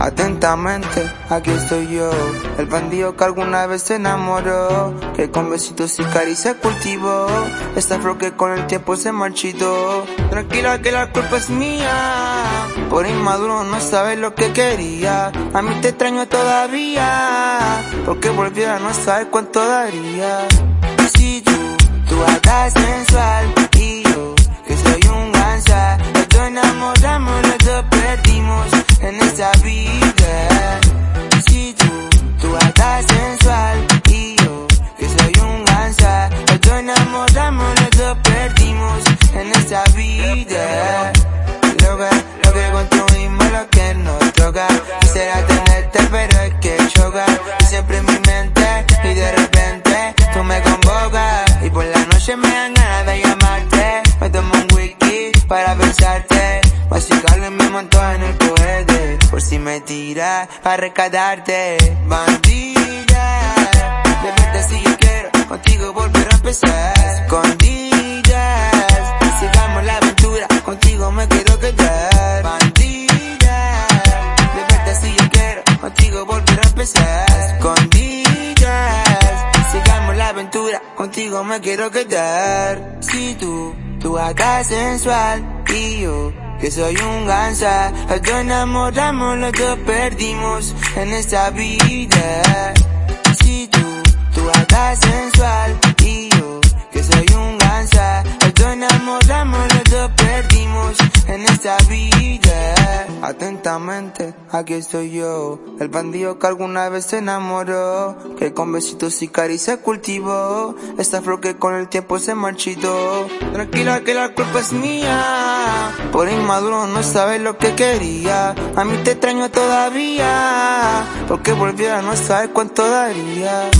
Atentamente, aquí estoy yo, el bandido que alguna vez se enamoró, que con besitos y caricias cultivó, esta flor que con el tiempo se marchitó. Tranquila que la culpa es mía, por inmaduro no sabes lo que quería, a mí te extraño todavía, porque volviera no saber cuánto daría. Si tú, tú estás sensual en esta vida. Si tú, tú estás sensual y yo, que soy un gansa, los dos enamoramos, los dos perdimos en esta vida. Loca, lo que construimos, lo que nos toca, quisiera tenerte pero es que choca, y siempre en mi mente y de repente tú me convocas. Y por la noche me dan ganas de llamarte, me tomo un whisky para pensarte, en mi montón en el si me tiras a rescatarte, bandida, de verdad si yo quiero contigo volver a empezar, escondidas, sigamos la aventura, contigo me quiero quedar, bandida, de verdad si yo quiero contigo volver a empezar, escondidas, sigamos la aventura, contigo me quiero quedar, si tú, tú acá sensual y yo que soy un gansa. Los dos enamoramos, los dos perdimos en esta vida. Si tú, tú acá sensual y yo, que soy un gansa. Los dos enamoramos, los dos perdimos en esta vida. Atentamente, aquí estoy yo, el bandido que alguna vez se enamoró, que con besitos y caricias cultivó, esta flor que con el tiempo se marchitó. Tranquila que la culpa es mía, por inmaduro no sabes lo que quería, a mí te extraño todavía, porque volviera no saber cuánto daría.